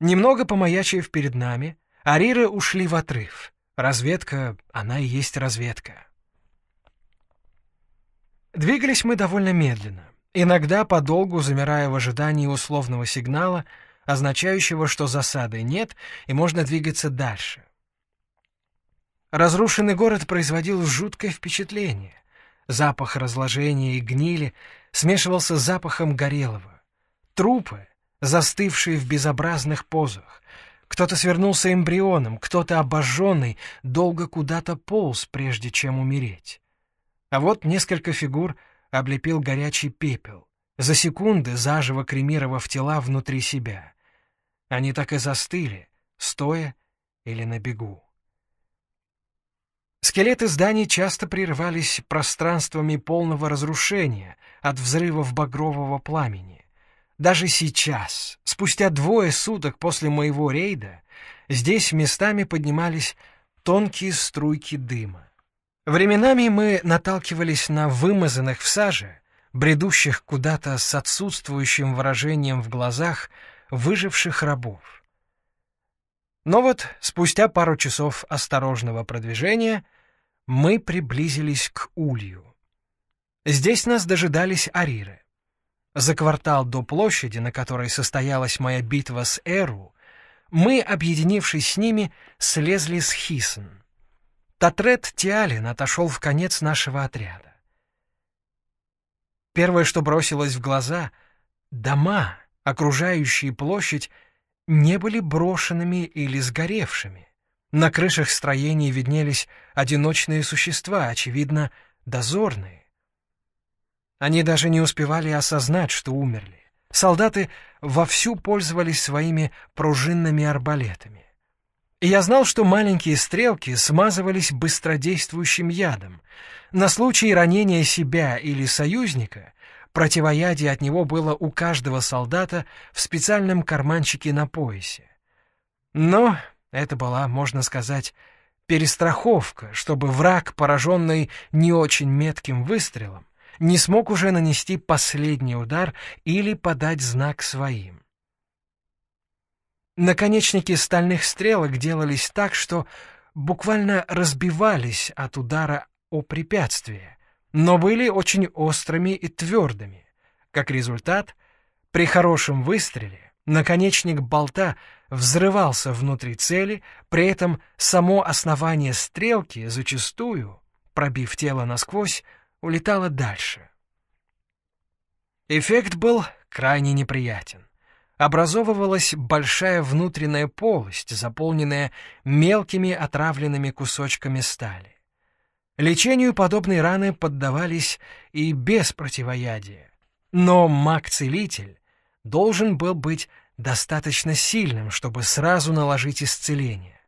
Немного помаячив перед нами, ариры ушли в отрыв. Разведка, она и есть разведка. Двигались мы довольно медленно, иногда подолгу замирая в ожидании условного сигнала, означающего, что засады нет и можно двигаться дальше. Разрушенный город производил жуткое впечатление. Запах разложения и гнили смешивался с запахом горелого. Трупы, застывшие в безобразных позах. Кто-то свернулся эмбрионом, кто-то обожженный, долго куда-то полз, прежде чем умереть. А вот несколько фигур облепил горячий пепел, за секунды заживо кремировав тела внутри себя. Они так и застыли, стоя или на бегу. Скелеты зданий часто прерывались пространствами полного разрушения от взрывов багрового пламени. Даже сейчас, спустя двое суток после моего рейда, здесь местами поднимались тонкие струйки дыма. Временами мы наталкивались на вымазанных в саже, бредущих куда-то с отсутствующим выражением в глазах выживших рабов. Но вот спустя пару часов осторожного продвижения мы приблизились к улью. Здесь нас дожидались ариры. За квартал до площади, на которой состоялась моя битва с Эру, мы, объединившись с ними, слезли с Хисон. Татрет Тиалин отошел в конец нашего отряда. Первое, что бросилось в глаза — дома, окружающие площадь, не были брошенными или сгоревшими. На крышах строений виднелись одиночные существа, очевидно, дозорные. Они даже не успевали осознать, что умерли. Солдаты вовсю пользовались своими пружинными арбалетами. И я знал, что маленькие стрелки смазывались быстродействующим ядом. На случай ранения себя или союзника противоядие от него было у каждого солдата в специальном карманчике на поясе. Но это была, можно сказать, перестраховка, чтобы враг, пораженный не очень метким выстрелом, не смог уже нанести последний удар или подать знак своим. Наконечники стальных стрелок делались так, что буквально разбивались от удара о препятствие, но были очень острыми и твердыми. Как результат, при хорошем выстреле наконечник болта взрывался внутри цели, при этом само основание стрелки зачастую, пробив тело насквозь, улетало дальше. Эффект был крайне неприятен образовывалась большая внутренняя полость, заполненная мелкими отравленными кусочками стали. Лечению подобные раны поддавались и без противоядия. Но маг-целитель должен был быть достаточно сильным, чтобы сразу наложить исцеление.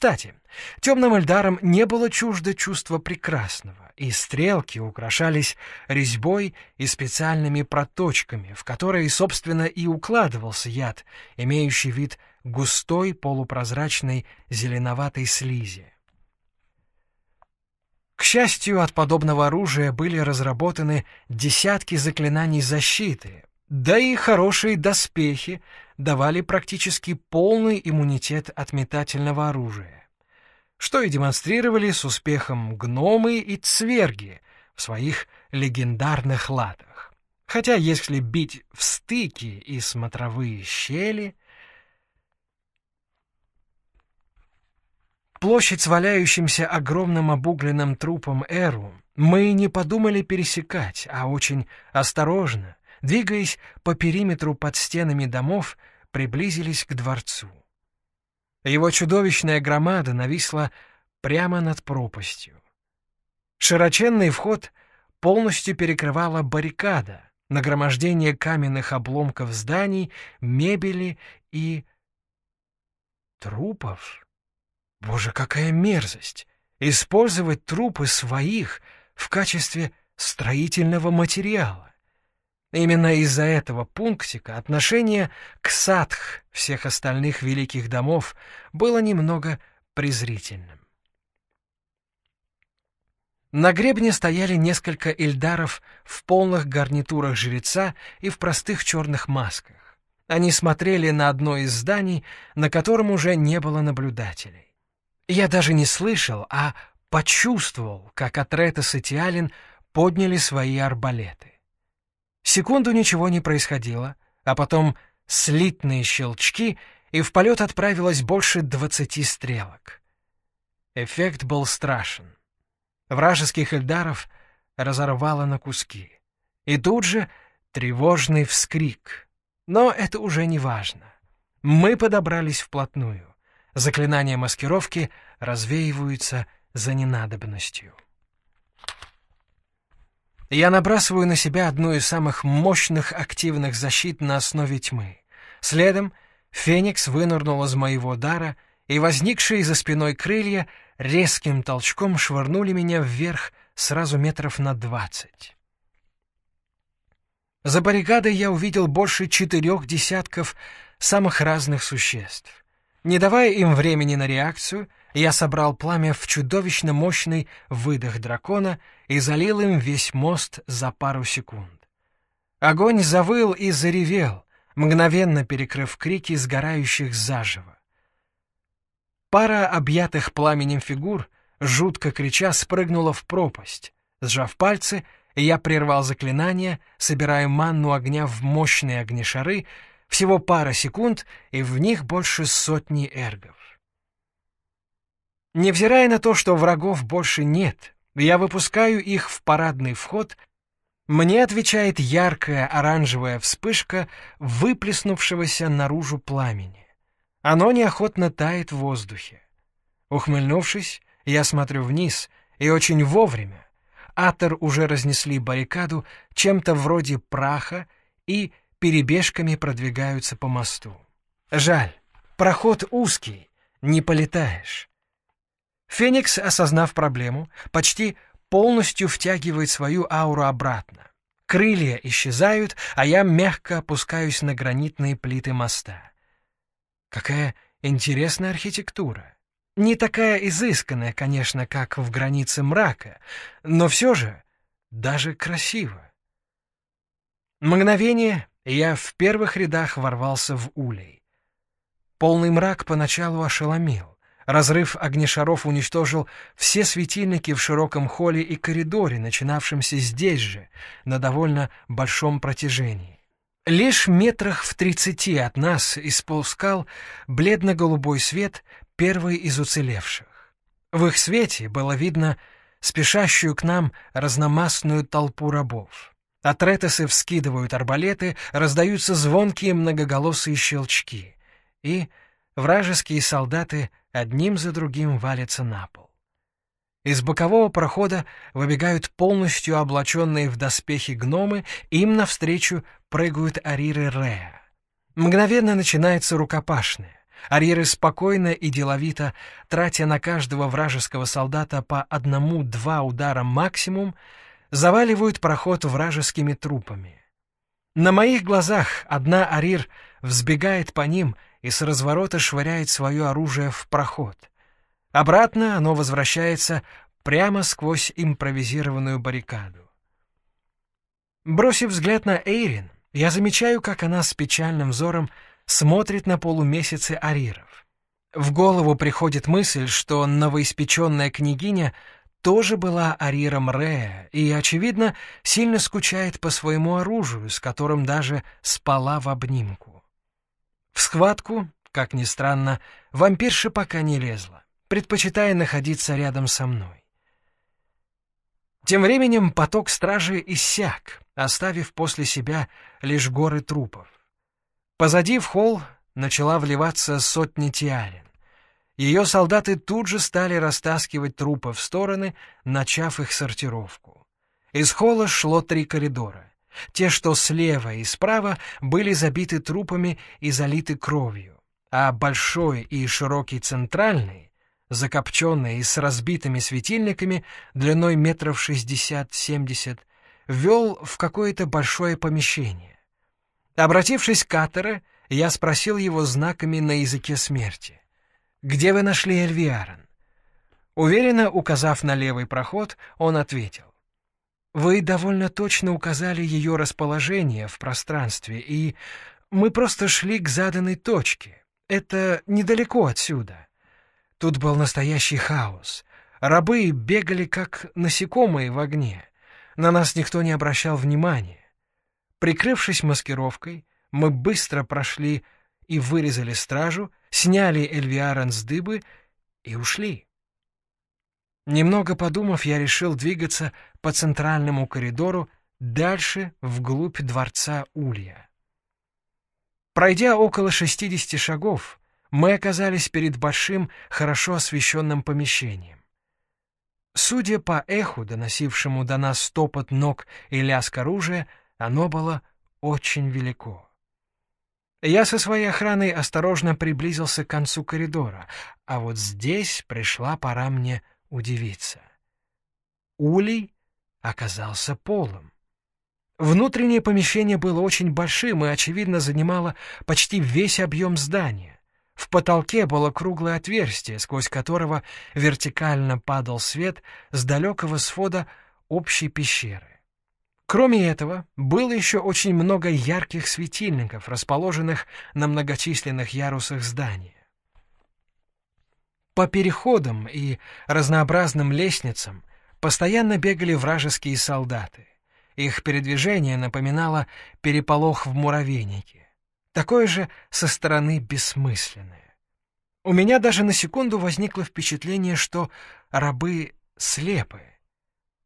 Кстати, темным эльдарам не было чуждо чувства прекрасного, и стрелки украшались резьбой и специальными проточками, в которые, собственно, и укладывался яд, имеющий вид густой полупрозрачной зеленоватой слизи. К счастью, от подобного оружия были разработаны десятки заклинаний защиты, да и хорошие доспехи давали практически полный иммунитет от метательного оружия, что и демонстрировали с успехом гномы и цверги в своих легендарных латах. Хотя если бить в стыки и смотровые щели... Площадь с валяющимся огромным обугленным трупом Эру мы не подумали пересекать, а очень осторожно, двигаясь по периметру под стенами домов, приблизились к дворцу. Его чудовищная громада нависла прямо над пропастью. Широченный вход полностью перекрывала баррикада, нагромождение каменных обломков зданий, мебели и... трупов. Боже, какая мерзость! Использовать трупы своих в качестве строительного материала. Именно из-за этого пунктика отношение к садх всех остальных великих домов было немного презрительным. На гребне стояли несколько эльдаров в полных гарнитурах жреца и в простых черных масках. Они смотрели на одно из зданий, на котором уже не было наблюдателей. Я даже не слышал, а почувствовал, как Атретес и Тиалин подняли свои арбалеты. Секунду ничего не происходило, а потом слитные щелчки, и в полет отправилось больше двадцати стрелок. Эффект был страшен. Вражеских эльдаров разорвало на куски. И тут же тревожный вскрик. Но это уже не важно. Мы подобрались вплотную. Заклинания маскировки развеиваются за ненадобностью. Я набрасываю на себя одну из самых мощных активных защит на основе тьмы. Следом Феникс вынырнул из моего дара, и возникшие за спиной крылья резким толчком швырнули меня вверх сразу метров на двадцать. За баррикадой я увидел больше четырех десятков самых разных существ. Не давая им времени на реакцию, я собрал пламя в чудовищно мощный выдох дракона и залил им весь мост за пару секунд. Огонь завыл и заревел, мгновенно перекрыв крики сгорающих заживо. Пара объятых пламенем фигур, жутко крича, спрыгнула в пропасть. Сжав пальцы, я прервал заклинание, собирая манну огня в мощные огнешары, всего пара секунд, и в них больше сотни эргов. Невзирая на то, что врагов больше нет, я выпускаю их в парадный вход, мне отвечает яркая оранжевая вспышка выплеснувшегося наружу пламени. Оно неохотно тает в воздухе. Ухмыльнувшись, я смотрю вниз, и очень вовремя, Атор уже разнесли баррикаду чем-то вроде праха и перебежками продвигаются по мосту. Жаль, проход узкий, не полетаешь. Феникс, осознав проблему, почти полностью втягивает свою ауру обратно. Крылья исчезают, а я мягко опускаюсь на гранитные плиты моста. Какая интересная архитектура. Не такая изысканная, конечно, как в границе мрака, но все же даже красиво. Мгновение я в первых рядах ворвался в улей. Полный мрак поначалу ошеломил. Разрыв огнешаров уничтожил все светильники в широком холле и коридоре, начинавшемся здесь же, на довольно большом протяжении. Лишь метрах в тридцати от нас испускал бледно-голубой свет первый из уцелевших. В их свете было видно спешащую к нам разномастную толпу рабов. Атретесы вскидывают арбалеты, раздаются звонкие многоголосые щелчки, и вражеские солдаты одним за другим валятся на пол. Из бокового прохода выбегают полностью облаченные в доспехи гномы, им навстречу прыгают ариры Рея. Мгновенно начинается рукопашная. Арьеры спокойно и деловито, тратя на каждого вражеского солдата по одному-два удара максимум, заваливают проход вражескими трупами. На моих глазах одна Арир взбегает по ним и с разворота швыряет свое оружие в проход. Обратно оно возвращается прямо сквозь импровизированную баррикаду. Бросив взгляд на Эйрин, я замечаю, как она с печальным взором смотрит на полумесяцы ариров. В голову приходит мысль, что новоиспеченная княгиня тоже была ариром Рея и, очевидно, сильно скучает по своему оружию, с которым даже спала в обнимку. В схватку, как ни странно, вампирша пока не лезла, предпочитая находиться рядом со мной. Тем временем поток стражи иссяк, оставив после себя лишь горы трупов. Позади в холл начала вливаться сотни тиарин. Ее солдаты тут же стали растаскивать трупы в стороны, начав их сортировку. Из холла шло три коридора. Те, что слева и справа, были забиты трупами и залиты кровью, а большой и широкий центральный, закопченный и с разбитыми светильниками длиной метров шестьдесят-семьдесят, вел в какое-то большое помещение. Обратившись к Катера, я спросил его знаками на языке смерти. «Где вы нашли Эльвиарен?» Уверенно указав на левый проход, он ответил. «Вы довольно точно указали ее расположение в пространстве, и Мы просто шли к заданной точке. Это недалеко отсюда. Тут был настоящий хаос. Рабы бегали, как насекомые в огне. На нас никто не обращал внимания. Прикрывшись маскировкой, мы быстро прошли и вырезали стражу, сняли Эльвиарен с дыбы и ушли. Немного подумав, я решил двигаться по центральному коридору дальше вглубь дворца Улья. Пройдя около 60 шагов, мы оказались перед большим, хорошо освещенным помещением. Судя по эху, доносившему до нас стопот ног и лязг оружия, оно было очень велико. Я со своей охраной осторожно приблизился к концу коридора, а вот здесь пришла пора мне удивиться. Улей оказался полым. Внутреннее помещение было очень большим и, очевидно, занимало почти весь объем здания. В потолке было круглое отверстие, сквозь которого вертикально падал свет с далекого свода общей пещеры. Кроме этого, было еще очень много ярких светильников, расположенных на многочисленных ярусах здания. По переходам и разнообразным лестницам постоянно бегали вражеские солдаты. Их передвижение напоминало переполох в муравейнике. Такое же со стороны бессмысленное. У меня даже на секунду возникло впечатление, что рабы слепы.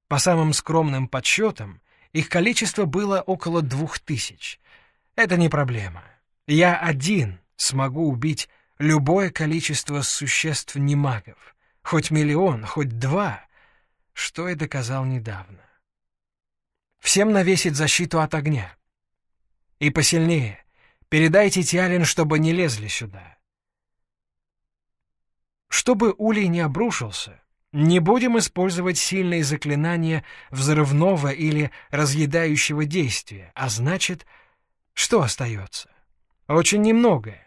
По самым скромным подсчетам, их количество было около двух тысяч. Это не проблема. Я один смогу убить любое количество существ-немагов. Хоть миллион, хоть два, что и доказал недавно. Всем навесить защиту от огня. И посильнее. Передайте Тиалин, чтобы не лезли сюда. Чтобы улей не обрушился, не будем использовать сильные заклинания взрывного или разъедающего действия, а значит, что остается? Очень немногое.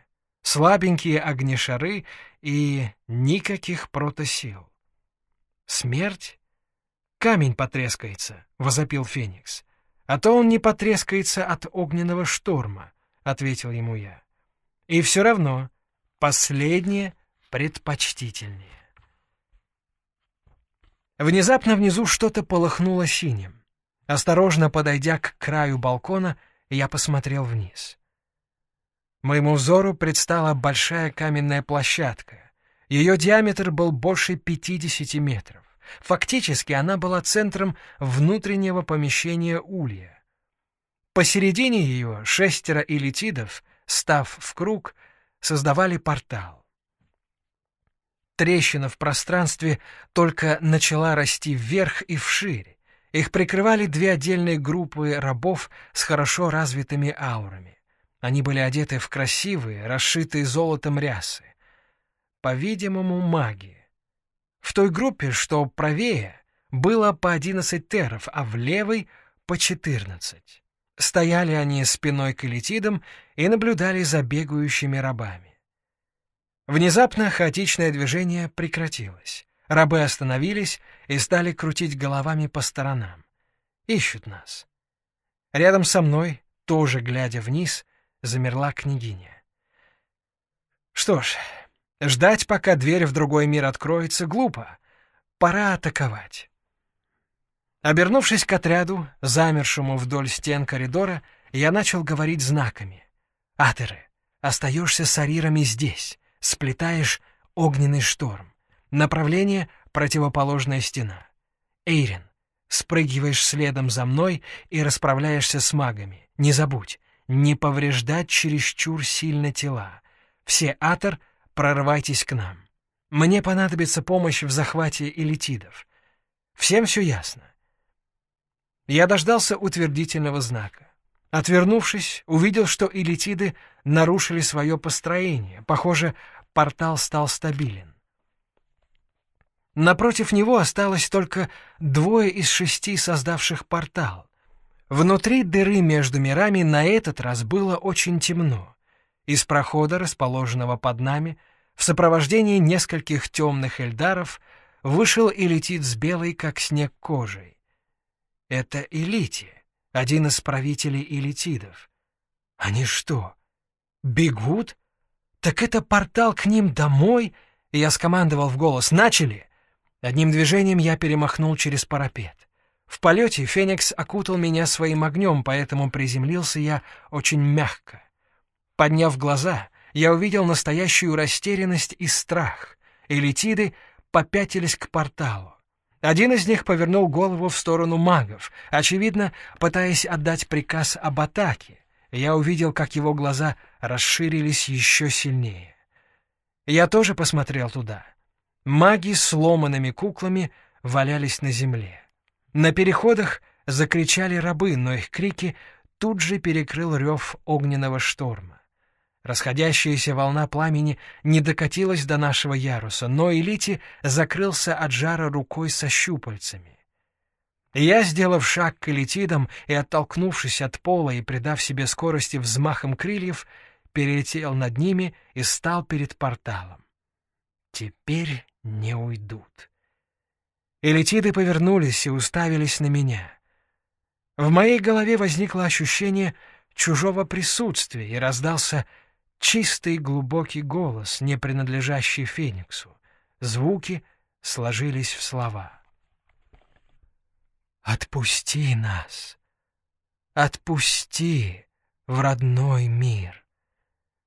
Слабенькие огнешары и никаких протосил. Смерть? Камень потрескается, — возопил Феникс. А то он не потрескается от огненного шторма, — ответил ему я. И все равно последнее предпочтительнее. Внезапно внизу что-то полыхнуло синим. Осторожно подойдя к краю балкона, я посмотрел вниз. Моему взору предстала большая каменная площадка. Ее диаметр был больше 50 метров. Фактически она была центром внутреннего помещения улья. Посередине ее шестеро элитидов, став в круг, создавали портал. Трещина в пространстве только начала расти вверх и вширь. Их прикрывали две отдельные группы рабов с хорошо развитыми аурами. Они были одеты в красивые, расшитые золотом рясы. По-видимому, маги. В той группе, что правее, было по одиннадцать теров, а в левой — по четырнадцать. Стояли они спиной к элитидам и наблюдали за бегающими рабами. Внезапно хаотичное движение прекратилось. Рабы остановились и стали крутить головами по сторонам. Ищут нас. Рядом со мной, тоже глядя вниз, замерла княгиня. Что ж, ждать, пока дверь в другой мир откроется, глупо. Пора атаковать. Обернувшись к отряду, замершему вдоль стен коридора, я начал говорить знаками. «Атеры, остаешься с арирами здесь сплетаешь огненный шторм. Направление — противоположная стена. Эйрин, спрыгиваешь следом за мной и расправляешься с магами. Не забудь, не повреждать чересчур сильно тела. Все Атор, прорывайтесь к нам. Мне понадобится помощь в захвате элитидов. Всем все ясно. Я дождался утвердительного знака. Отвернувшись, увидел, что элитиды нарушили свое построение. Похоже, портал стал стабилен. Напротив него осталось только двое из шести создавших портал. Внутри дыры между мирами на этот раз было очень темно. Из прохода, расположенного под нами, в сопровождении нескольких темных эльдаров, вышел и летит с белой, как снег, кожей. Это Элити, один из правителей элитидов. Они что, Бегут? Так это портал к ним домой? И я скомандовал в голос «Начали!». Одним движением я перемахнул через парапет. В полете Феникс окутал меня своим огнем, поэтому приземлился я очень мягко. Подняв глаза, я увидел настоящую растерянность и страх. Элитиды попятились к порталу. Один из них повернул голову в сторону магов, очевидно, пытаясь отдать приказ об атаке. Я увидел, как его глаза расширились еще сильнее. Я тоже посмотрел туда. Маги сломанными куклами валялись на земле. На переходах закричали рабы, но их крики тут же перекрыл рев огненного шторма. Расходящаяся волна пламени не докатилась до нашего яруса, но Элити закрылся от жара рукой со щупальцами. Я, сделав шаг к элитидам и оттолкнувшись от пола и придав себе скорости взмахом крыльев, перелетел над ними и стал перед порталом. Теперь не уйдут. Элитиды повернулись и уставились на меня. В моей голове возникло ощущение чужого присутствия и раздался чистый глубокий голос, не принадлежащий Фениксу. Звуки сложились в слова. «Отпусти нас! Отпусти в родной мир!»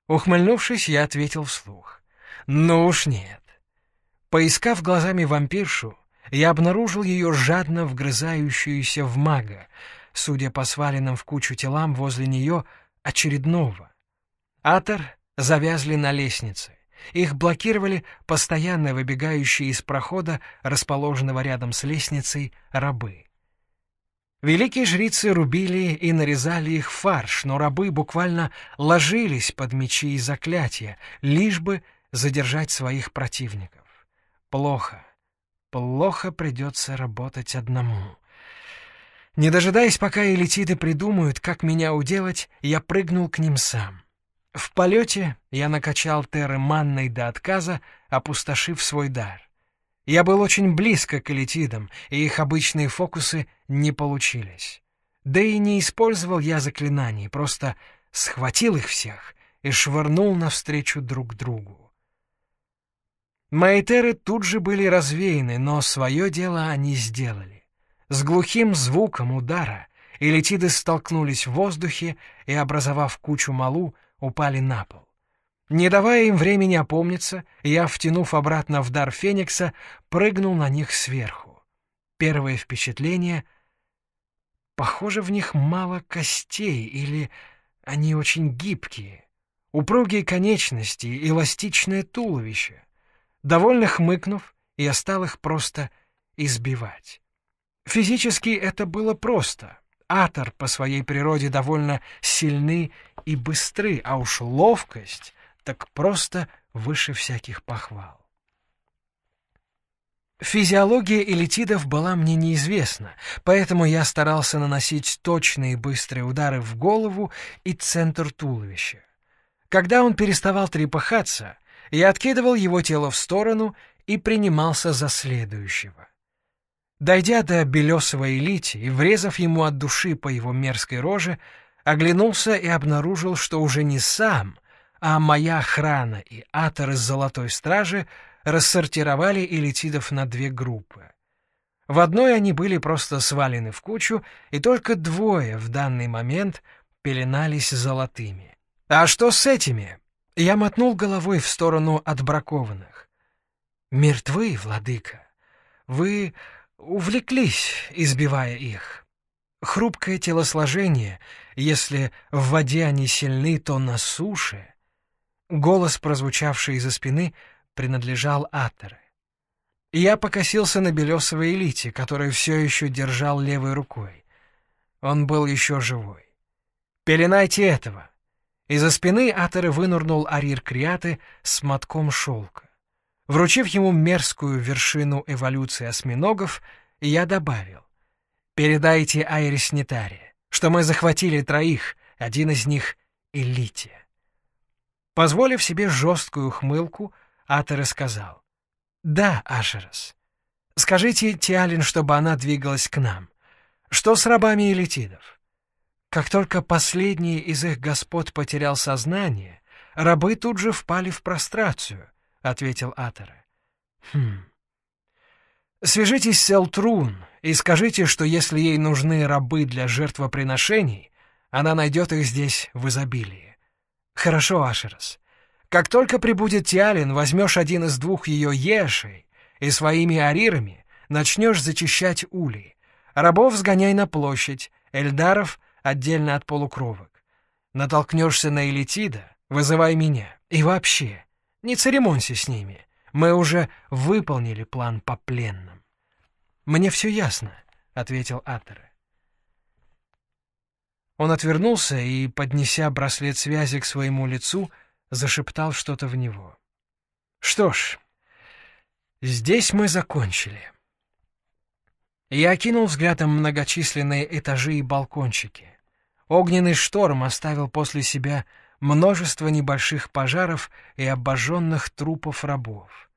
Ухмыльнувшись, я ответил вслух. «Ну уж нет». Поискав глазами вампиршу, я обнаружил ее жадно вгрызающуюся в мага, судя по сваленным в кучу телам возле нее очередного. Атор завязли на лестнице. Их блокировали постоянно выбегающие из прохода, расположенного рядом с лестницей, рабы. Великие жрицы рубили и нарезали их фарш, но рабы буквально ложились под мечи и заклятия, лишь бы задержать своих противников. Плохо. Плохо придется работать одному. Не дожидаясь, пока элитиды придумают, как меня уделать, я прыгнул к ним сам. В полете я накачал терры манной до отказа, опустошив свой дар. Я был очень близко к элитидам, и их обычные фокусы не получились. Да и не использовал я заклинаний, просто схватил их всех и швырнул навстречу друг другу. Мои теры тут же были развеяны, но свое дело они сделали. С глухим звуком удара элитиды столкнулись в воздухе и, образовав кучу малу, упали на пол. Не давая им времени опомниться, я, втянув обратно в дар Феникса, прыгнул на них сверху. Первое впечатление — похоже, в них мало костей или они очень гибкие. Упругие конечности, эластичное туловище — Довольно хмыкнув, я стал их просто избивать. Физически это было просто. Атор по своей природе довольно сильны и быстры, а уж ловкость так просто выше всяких похвал. Физиология элитидов была мне неизвестна, поэтому я старался наносить точные быстрые удары в голову и центр туловища. Когда он переставал трепыхаться, я откидывал его тело в сторону и принимался за следующего. Дойдя до белесого элити и врезав ему от души по его мерзкой роже, оглянулся и обнаружил, что уже не сам, а моя охрана и атор из Золотой Стражи рассортировали элитидов на две группы. В одной они были просто свалены в кучу, и только двое в данный момент пеленались золотыми. «А что с этими?» Я мотнул головой в сторону отбракованных. «Мертвы, владыка. Вы увлеклись, избивая их. Хрупкое телосложение, если в воде они сильны, то на суше...» Голос, прозвучавший из-за спины, принадлежал Атере. Я покосился на белесовой элите, который все еще держал левой рукой. Он был еще живой. «Пеленайте этого!» Из-за спины Атеры вынурнул Арир Криаты с мотком шелка. Вручив ему мерзкую вершину эволюции осьминогов, я добавил. «Передайте Айрис Нетаре, что мы захватили троих, один из них — Элите». Позволив себе жесткую ухмылку, Атера сказал. «Да, Ашерас. Скажите Тиалин, чтобы она двигалась к нам. Что с рабами элитидов?» Как только последний из их господ потерял сознание, рабы тут же впали в прострацию, — ответил Атера. Хм. Свяжитесь с Элтрун и скажите, что если ей нужны рабы для жертвоприношений, она найдет их здесь в изобилии. Хорошо, Ашерас. Как только прибудет Тиалин, возьмешь один из двух ее ешей и своими арирами начнешь зачищать улей. Рабов сгоняй на площадь, эльдаров отдельно от полукровок. Натолкнешься на Элитида, вызывай меня. И вообще, не церемонься с ними. Мы уже выполнили план по пленным. «Мне все ясно», — ответил Атер. Он отвернулся и, поднеся браслет связи к своему лицу, зашептал что-то в него. «Что ж, здесь мы закончили». Я окинул взглядом многочисленные этажи и балкончики. Огненный шторм оставил после себя множество небольших пожаров и обожженных трупов рабов.